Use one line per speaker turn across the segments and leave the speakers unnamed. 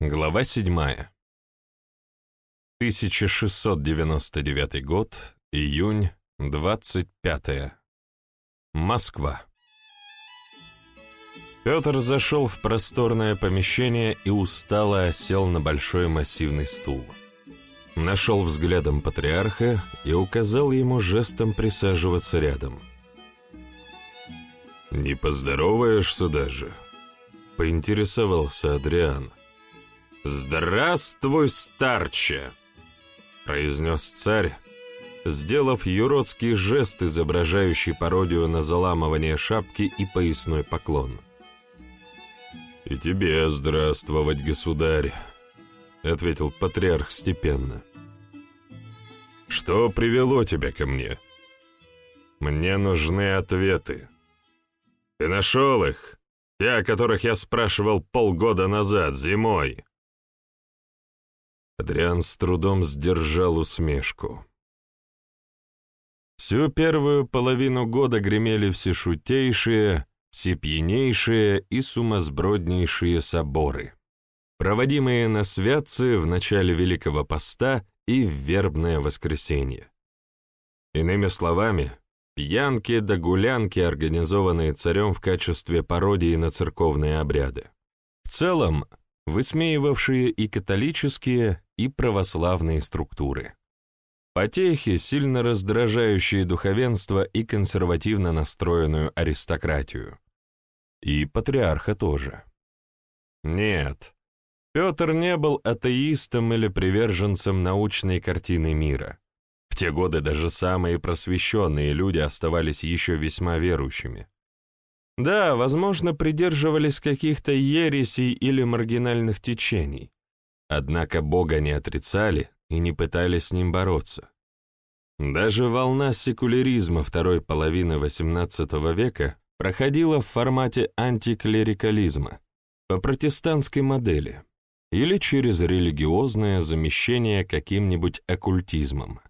Глава 7. 1699 год, июнь, 25. Москва. Петр зашел в просторное помещение и устало осел на большой массивный стул. Нашел взглядом патриарха и указал ему жестом присаживаться рядом. «Не поздороваешься даже?» — поинтересовался Адриан. «Здравствуй, старче!» — произнес царь, сделав юродский жест, изображающий пародию на заламывание шапки и поясной поклон. «И тебе здравствовать, государь!» — ответил патриарх степенно. «Что привело тебя ко мне?» «Мне нужны ответы. Ты нашел их? Те, о которых я спрашивал полгода назад, зимой?» Адриан с трудом сдержал усмешку. Всю первую половину года гремели все шутейшие, все пьянейшие и сумасброднейшие соборы, проводимые на святцы в начале Великого Поста и в вербное воскресенье. Иными словами, пьянки да гулянки, организованные царем в качестве пародии на церковные обряды. В целом, высмеивавшие и католические, и православные структуры. Потехи, сильно раздражающие духовенство и консервативно настроенную аристократию. И патриарха тоже. Нет, Петр не был атеистом или приверженцем научной картины мира. В те годы даже самые просвещенные люди оставались еще весьма верующими. Да, возможно, придерживались каких-то ересей или маргинальных течений, однако Бога не отрицали и не пытались с ним бороться. Даже волна секуляризма второй половины XVIII века проходила в формате антиклерикализма, по протестантской модели, или через религиозное замещение каким-нибудь оккультизмом.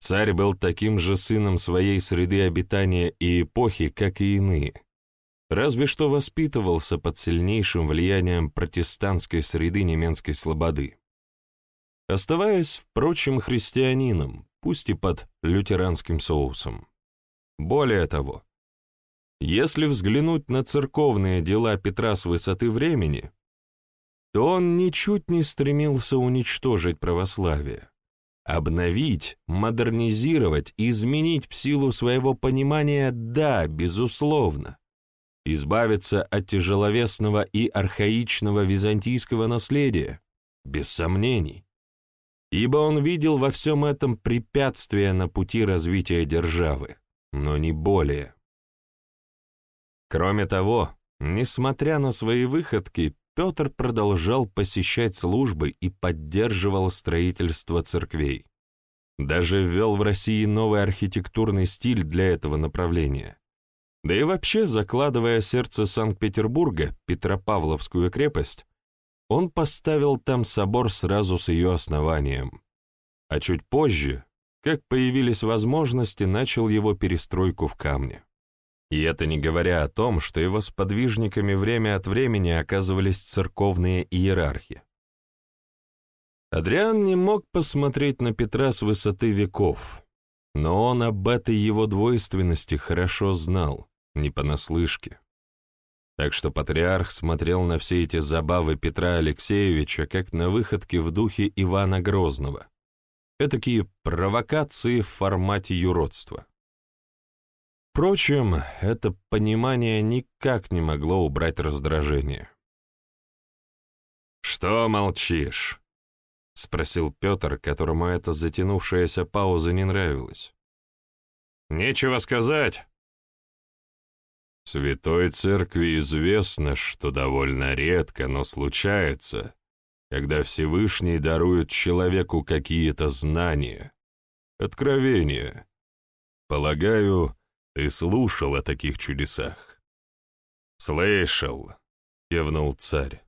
Царь был таким же сыном своей среды обитания и эпохи, как и иные, разве что воспитывался под сильнейшим влиянием протестантской среды немецкой слободы. Оставаясь, впрочем, христианином, пусть и под лютеранским соусом. Более того, если взглянуть на церковные дела Петра с высоты времени, то он ничуть не стремился уничтожить православие Обновить, модернизировать, изменить в силу своего понимания – да, безусловно. Избавиться от тяжеловесного и архаичного византийского наследия – без сомнений. Ибо он видел во всем этом препятствие на пути развития державы, но не более. Кроме того, несмотря на свои выходки, Петр продолжал посещать службы и поддерживал строительство церквей. Даже ввел в России новый архитектурный стиль для этого направления. Да и вообще, закладывая сердце Санкт-Петербурга, Петропавловскую крепость, он поставил там собор сразу с ее основанием. А чуть позже, как появились возможности, начал его перестройку в камне. И это не говоря о том, что его сподвижниками время от времени оказывались церковные иерархи. Адриан не мог посмотреть на Петра с высоты веков, но он об этой его двойственности хорошо знал, не понаслышке. Так что патриарх смотрел на все эти забавы Петра Алексеевича как на выходки в духе Ивана Грозного, этакие провокации в формате юродства. Впрочем, это понимание никак не могло убрать раздражение. «Что молчишь?» — спросил Петр, которому эта затянувшаяся пауза не нравилась. «Нечего сказать». Святой Церкви известно, что довольно редко, но случается, когда Всевышний дарует человеку какие-то знания, откровения. Полагаю, ты слушал о таких чудесах?» «Слышал», — кивнул царь.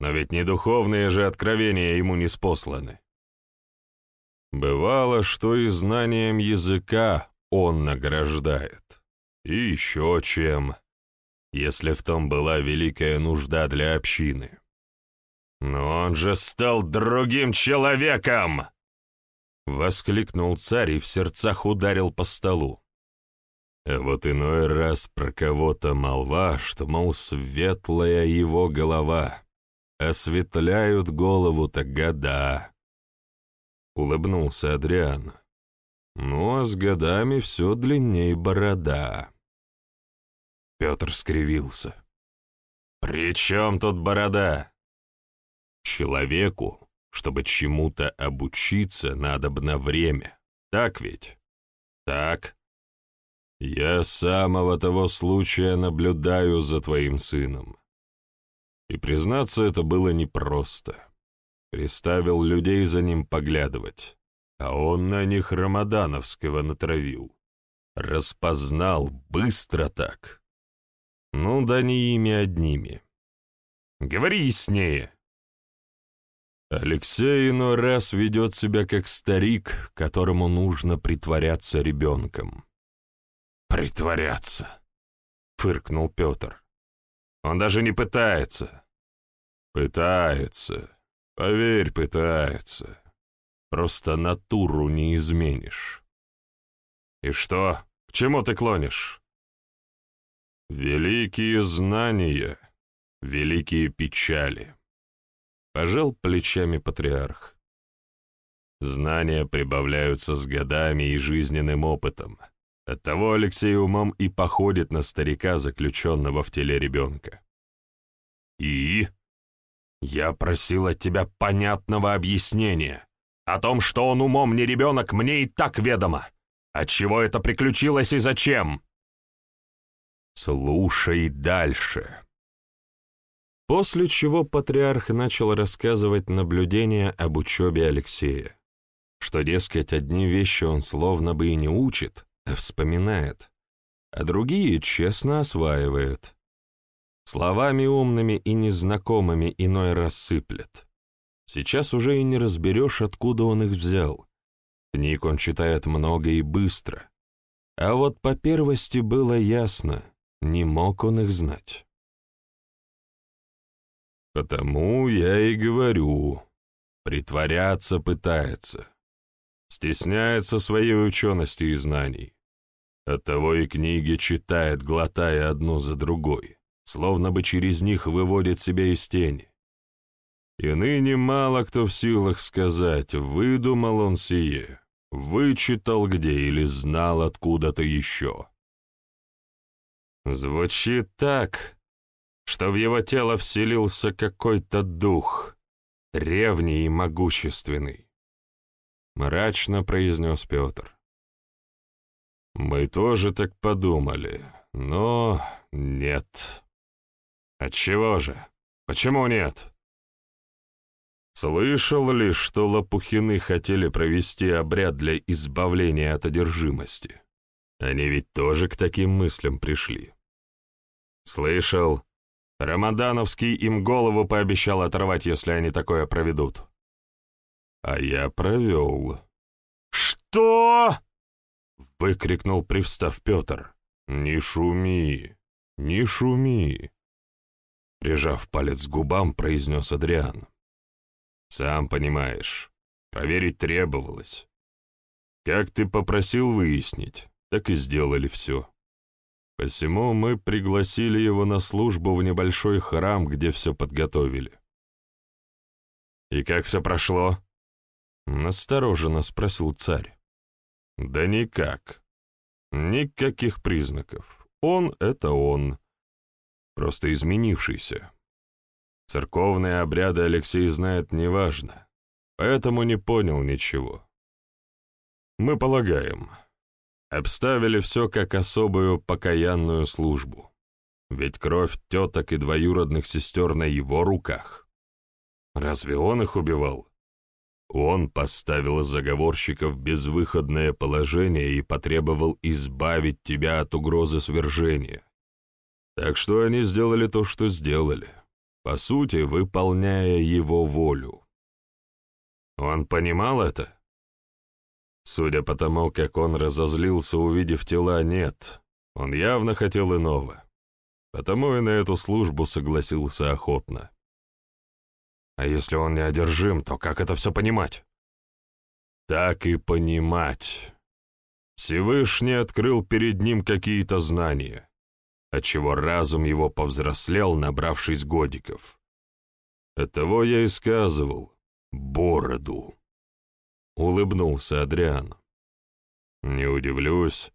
«Но ведь не духовные же откровения ему не спосланы». Бывало, что и знанием языка он награждает. И еще чем, если в том была великая нужда для общины. «Но он же стал другим человеком!» Воскликнул царь и в сердцах ударил по столу. А вот иной раз про кого-то молва, что, мол, светлая его голова. Осветляют голову-то года. Улыбнулся Адриан. Ну, а с годами все длинней борода. Петр скривился. «При чем тут борода?» Человеку, чтобы чему-то обучиться, надо бы на время. Так ведь? Так. Я с самого того случая наблюдаю за твоим сыном. И, признаться, это было непросто. Приставил людей за ним поглядывать, а он на них Рамадановского натравил. Распознал быстро так. Ну да не ими одними. Говори яснее. Алексей иной раз ведет себя как старик, которому нужно притворяться ребенком. «Притворяться!» — фыркнул Петр. «Он даже не пытается». «Пытается. Поверь, пытается. Просто натуру не изменишь». «И что? К чему ты клонишь?» «Великие знания, великие печали». Пожал плечами патриарх. Знания прибавляются с годами и жизненным опытом. Оттого Алексей умом и походит на старика, заключенного в теле ребенка. И? Я просил от тебя понятного объяснения. О том, что он умом не ребенок, мне и так ведомо. Отчего это приключилось и зачем? Слушай дальше. После чего патриарх начал рассказывать наблюдения об учебе Алексея, что, дескать, одни вещи он словно бы и не учит, а вспоминает, а другие честно осваивает. Словами умными и незнакомыми иной раз сыплет. Сейчас уже и не разберешь, откуда он их взял. Книг он читает много и быстро. А вот по первости было ясно, не мог он их знать. Потому я и говорю, притворяться пытается. Стесняется своей учености и знаний. Оттого и книги читает, глотая одну за другой, словно бы через них выводит себя из тени. И ныне мало кто в силах сказать, выдумал он сие, вычитал где или знал откуда-то еще. Звучит так, что в его тело вселился какой-то дух, древний и могущественный. Мрачно произнес Петр. Мы тоже так подумали, но нет. Отчего же? Почему нет? Слышал ли, что Лопухины хотели провести обряд для избавления от одержимости? Они ведь тоже к таким мыслям пришли. Слышал, Рамадановский им голову пообещал оторвать, если они такое проведут. А я провел. «Что?» — выкрикнул, привстав Петр. «Не шуми, не шуми!» Прижав палец к губам, произнес Адриан. «Сам понимаешь, проверить требовалось. Как ты попросил выяснить, так и сделали все. Посему мы пригласили его на службу в небольшой храм, где все подготовили. «И как все прошло?» — настороженно спросил царь. «Да никак. Никаких признаков. Он — это он. Просто изменившийся. Церковные обряды Алексей знает неважно, поэтому не понял ничего. Мы полагаем, Обставили все как особую покаянную службу. Ведь кровь теток и двоюродных сестер на его руках. Разве он их убивал? Он поставил заговорщиков в безвыходное положение и потребовал избавить тебя от угрозы свержения. Так что они сделали то, что сделали, по сути, выполняя его волю. Он понимал это? Судя по тому, как он разозлился, увидев тела, нет. Он явно хотел иного. Потому и на эту службу согласился охотно. А если он неодержим, то как это все понимать? Так и понимать. Всевышний открыл перед ним какие-то знания, отчего разум его повзрослел, набравшись годиков. Этого я и сказывал. Бороду. Улыбнулся Адриан. Не удивлюсь,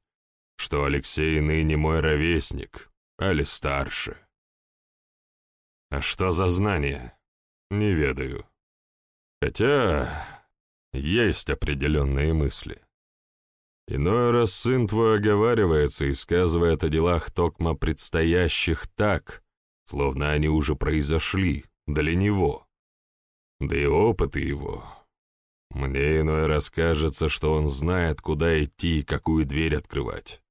что Алексей ныне мой ровесник, али старше. А что за знания? Не ведаю. Хотя есть определенные мысли. Иной раз сын твой оговаривается и сказывает о делах токма предстоящих так, словно они уже произошли, для него. Да и опыты его. Мне иной раз кажется, что он знает, куда идти и какую дверь открывать.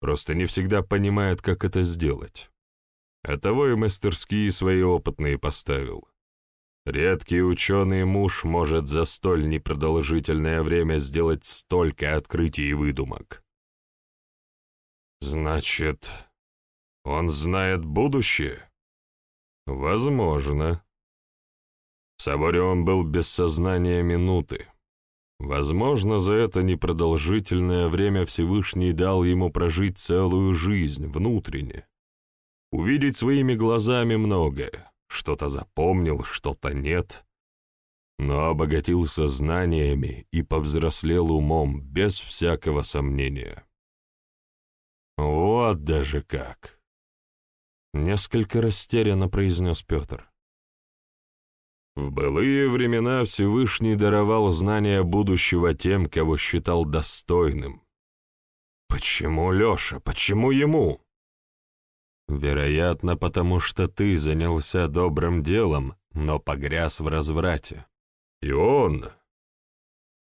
Просто не всегда понимает, как это сделать. Оттого и мастерские свои опытные поставил. Редкий ученый муж может за столь непродолжительное время сделать столько открытий и выдумок. Значит, он знает будущее? Возможно. В соборе он был без сознания минуты. Возможно, за это непродолжительное время Всевышний дал ему прожить целую жизнь внутренне, увидеть своими глазами многое, что-то запомнил, что-то нет, но обогатился знаниями и повзрослел умом без всякого сомнения. Вот даже как! Несколько растерянно произнес Петр. В былые времена Всевышний даровал знания будущего тем, кого считал достойным. Почему Леша? Почему ему? Вероятно, потому что ты занялся добрым делом, но погряз в разврате. И он...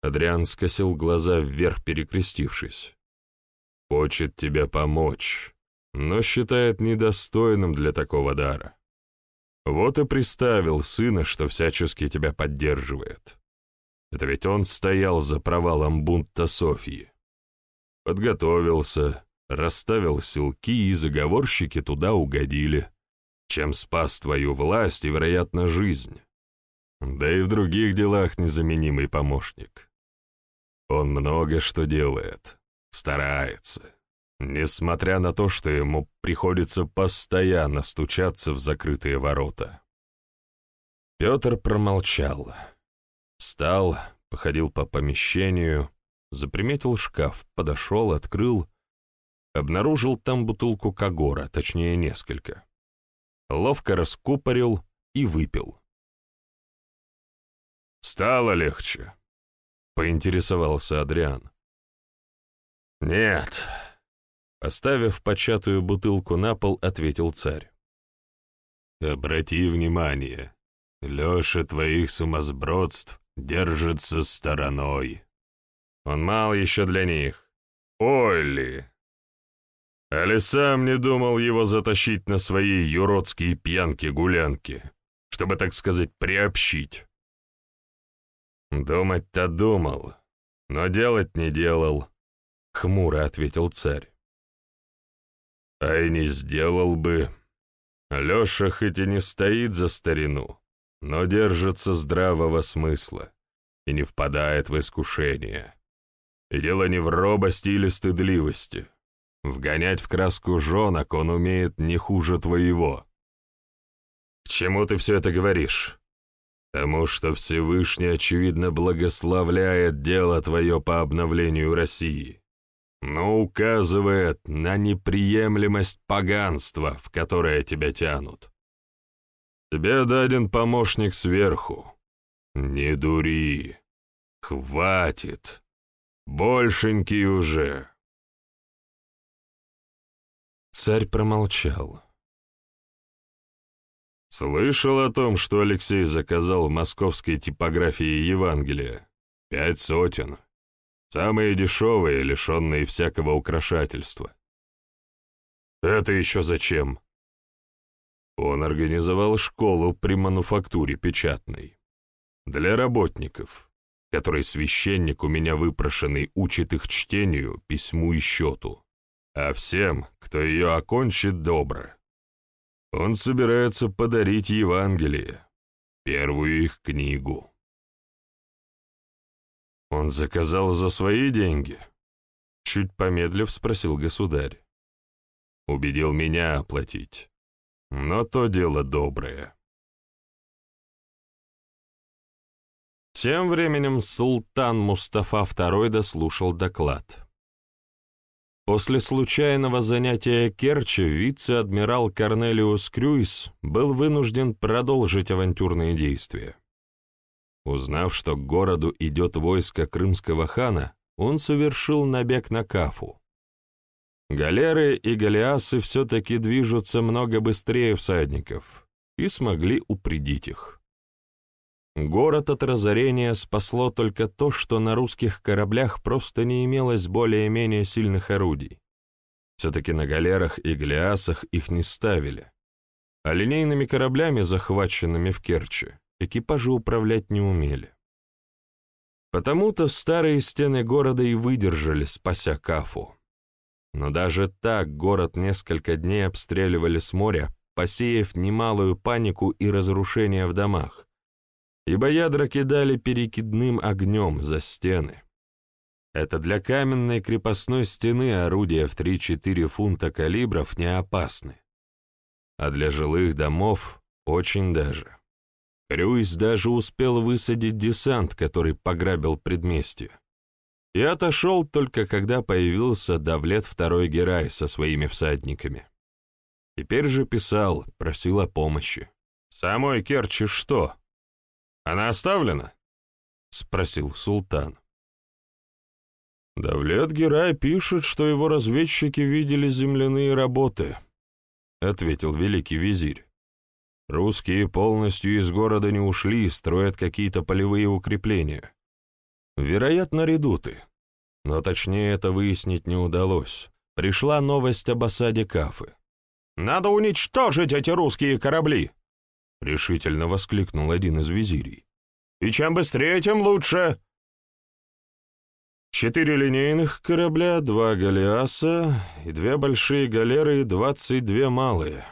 Адриан скосил глаза вверх, перекрестившись. Хочет тебе помочь, но считает недостойным для такого дара. Вот и приставил сына, что всячески тебя поддерживает. Это ведь он стоял за провалом бунта Софьи. Подготовился, расставил силки, и заговорщики туда угодили, чем спас твою власть и, вероятно, жизнь. Да и в других делах незаменимый помощник. Он много что делает, старается, несмотря на то, что ему приходится постоянно стучаться в закрытые ворота. Петр промолчал. Встал, походил по помещению, заприметил шкаф, подошел, открыл, обнаружил там бутылку Кагора, точнее несколько. Ловко раскупорил и выпил. «Стало легче», — поинтересовался Адриан. «Нет», — поставив початую бутылку на пол, ответил царь. «Обрати внимание, Леша твоих сумасбродств держится стороной. Он мал еще для них. Ой ли!» Али сам не думал его затащить на свои юродские пьянки-гулянки, чтобы, так сказать, приобщить. «Думать-то думал, но делать не делал», — хмуро ответил царь. «А и не сделал бы. Леша хоть и не стоит за старину, но держится здравого смысла и не впадает в искушение. И дело не в робости или стыдливости». Вгонять в краску жонок он умеет не хуже твоего. К чему ты все это говоришь? Тому, что Всевышний, очевидно, благословляет дело твое по обновлению России, но указывает на неприемлемость поганства, в которое тебя тянут. Тебе даден помощник сверху. Не дури. Хватит. Большенький уже. Царь промолчал. Слышал о том, что Алексей заказал в московской типографии Евангелия. Пять сотен. Самые дешевые, лишенные всякого украшательства. Это еще зачем? Он организовал школу при мануфактуре печатной. Для работников, который священник у меня выпрошенный учит их чтению, письму и счету а всем, кто ее окончит, добро. Он собирается подарить Евангелие. первую их книгу. Он заказал за свои деньги? Чуть помедлив спросил государь. Убедил меня оплатить. Но то дело доброе. Тем временем султан Мустафа II дослушал доклад. После случайного занятия Керчи вице-адмирал Корнелиус Крюйс был вынужден продолжить авантюрные действия. Узнав, что к городу идет войско крымского хана, он совершил набег на Кафу. Галеры и галеасы все-таки движутся много быстрее всадников и смогли упредить их. Город от разорения спасло только то, что на русских кораблях просто не имелось более-менее сильных орудий. Все-таки на галерах и галеасах их не ставили. А линейными кораблями, захваченными в Керчи, экипажи управлять не умели. Потому-то старые стены города и выдержали, спася Кафу. Но даже так город несколько дней обстреливали с моря, посеяв немалую панику и разрушения в домах, ибо ядра кидали перекидным огнем за стены. Это для каменной крепостной стены орудия в 3-4 фунта калибров не опасны, а для жилых домов очень даже. Крюйс даже успел высадить десант, который пограбил предместье. И отошел только когда появился Давлет II Герай со своими всадниками. Теперь же писал, просил о помощи. «Самой Керчи что?» Она оставлена?» — спросил султан. «Давлет Герай пишет, что его разведчики видели земляные работы», — ответил великий визирь. «Русские полностью из города не ушли, строят какие-то полевые укрепления. Вероятно, редуты. Но точнее это выяснить не удалось. Пришла новость об осаде Кафы. «Надо уничтожить эти русские корабли!» — решительно воскликнул один из визирей. «И чем быстрее, тем лучше!» Четыре линейных корабля, два галеаса и две большие галеры и двадцать две малые.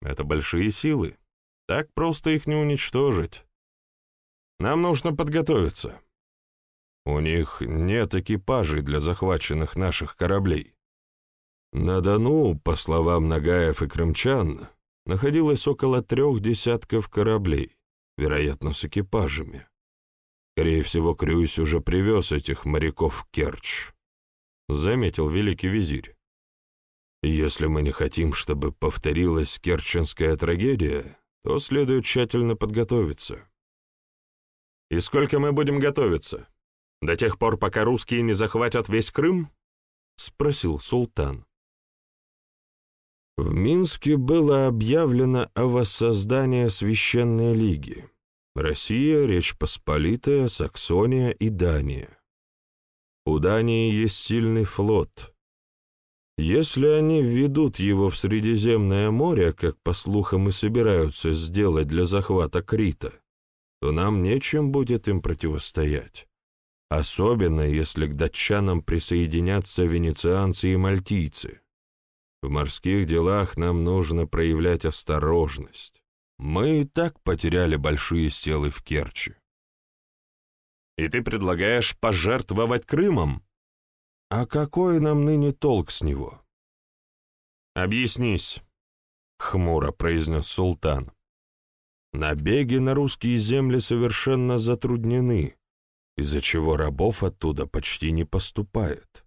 Это большие силы. Так просто их не уничтожить. Нам нужно подготовиться. У них нет экипажей для захваченных наших кораблей. На Дону, по словам Нагаев и крымчан, находилось около трех десятков кораблей, вероятно, с экипажами. Скорее всего, Крюйс уже привез этих моряков в Керчь, — заметил великий визирь. Если мы не хотим, чтобы повторилась керченская трагедия, то следует тщательно подготовиться. «И сколько мы будем готовиться? До тех пор, пока русские не захватят весь Крым?» — спросил султан. В Минске было объявлено о воссоздании Священной Лиги. Россия, Речь Посполитая, Саксония и Дания. У Дании есть сильный флот. Если они введут его в Средиземное море, как, по слухам, и собираются сделать для захвата Крита, то нам нечем будет им противостоять. Особенно, если к датчанам присоединятся венецианцы и мальтийцы. В морских делах нам нужно проявлять осторожность. Мы и так потеряли большие силы в Керчи. И ты предлагаешь пожертвовать Крымом? А какой нам ныне толк с него? Объяснись, — хмуро произнес султан. Набеги на русские земли совершенно затруднены, из-за чего рабов оттуда почти не поступает.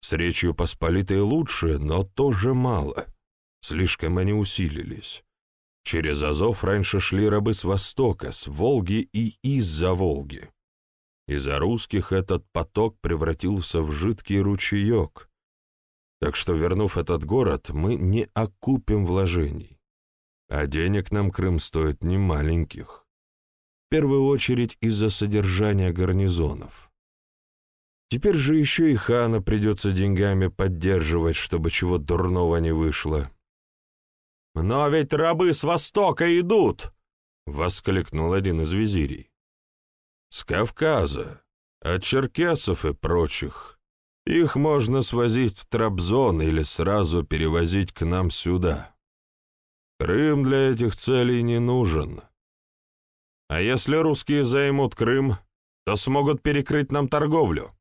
С Речью Посполитой лучше, но тоже мало. Слишком они усилились. Через Азов раньше шли рабы с востока, с Волги и из-за Волги. Из-за русских этот поток превратился в жидкий ручеек. Так что, вернув этот город, мы не окупим вложений. А денег нам Крым стоит немаленьких. В первую очередь из-за содержания гарнизонов. Теперь же еще и хана придется деньгами поддерживать, чтобы чего дурного не вышло. «Но ведь рабы с востока идут!» — воскликнул один из визирей. «С Кавказа, от черкесов и прочих. Их можно свозить в Трабзон или сразу перевозить к нам сюда. Крым для этих целей не нужен. А если русские займут Крым, то смогут перекрыть нам торговлю.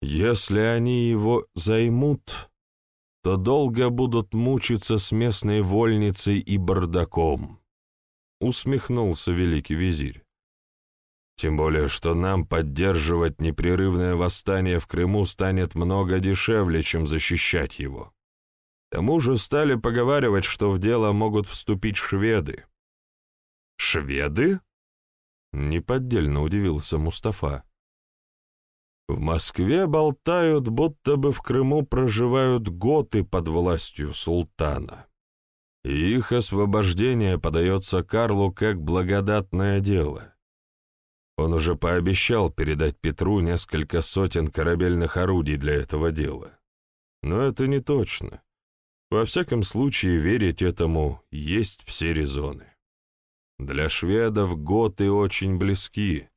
Если они его займут, то долго будут мучиться с местной вольницей и бардаком, — усмехнулся великий визирь. Тем более, что нам поддерживать непрерывное восстание в Крыму станет много дешевле, чем защищать его. К тому же стали поговаривать, что в дело могут вступить шведы. «Шведы?» — неподдельно удивился Мустафа. В Москве болтают, будто бы в Крыму проживают готы под властью султана. И их освобождение подается Карлу как благодатное дело. Он уже пообещал передать Петру несколько сотен корабельных орудий для этого дела. Но это не точно. Во всяком случае, верить этому есть все резоны. Для шведов готы очень близки.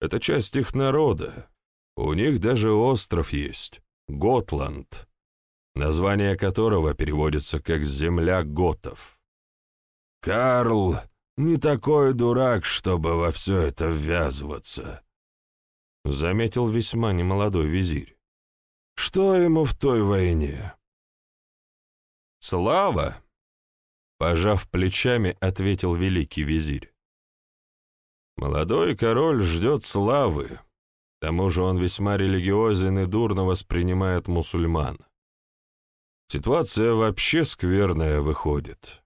Это часть их народа, у них даже остров есть — Готланд, название которого переводится как «земля готов». «Карл не такой дурак, чтобы во все это ввязываться», — заметил весьма немолодой визирь. «Что ему в той войне?» «Слава!» — пожав плечами, ответил великий визирь. «Молодой король ждет славы, к тому же он весьма религиозен и дурно воспринимает мусульман. Ситуация вообще скверная выходит.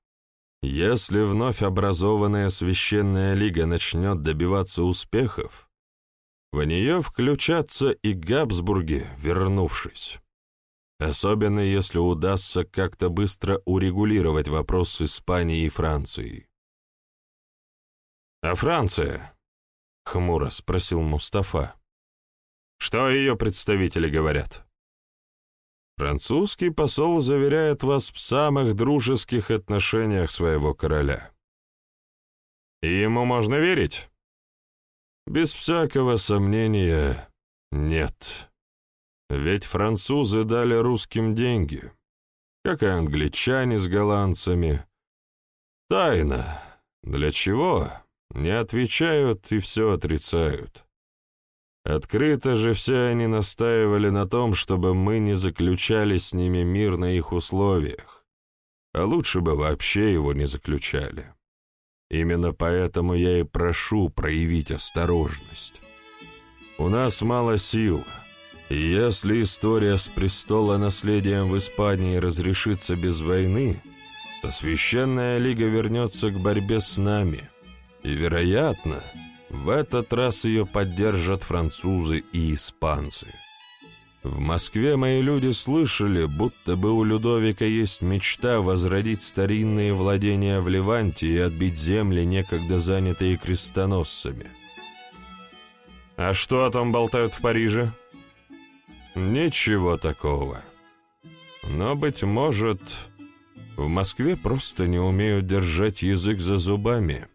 Если вновь образованная священная лига начнет добиваться успехов, в нее включатся и Габсбурги, вернувшись. Особенно если удастся как-то быстро урегулировать вопрос с Испанией и Францией. «А Франция?» — хмуро спросил Мустафа. Что ее представители говорят? Французский посол заверяет вас в самых дружеских отношениях своего короля. И ему можно верить? Без всякого сомнения, нет. Ведь французы дали русским деньги, как и англичане с голландцами. Тайна. Для чего? Не отвечают и все отрицают. Открыто же все они настаивали на том, чтобы мы не заключали с ними мир на их условиях, а лучше бы вообще его не заключали. Именно поэтому я и прошу проявить осторожность. У нас мало сил, и если история с престола наследием в Испании разрешится без войны, то Священная Лига вернется к борьбе с нами, и, вероятно, в этот раз ее поддержат французы и испанцы. В Москве мои люди слышали, будто бы у Людовика есть мечта возродить старинные владения в Ливанте и отбить земли, некогда занятые крестоносцами. А что там болтают в Париже? Ничего такого. Но, быть может, в Москве просто не умеют держать язык за зубами.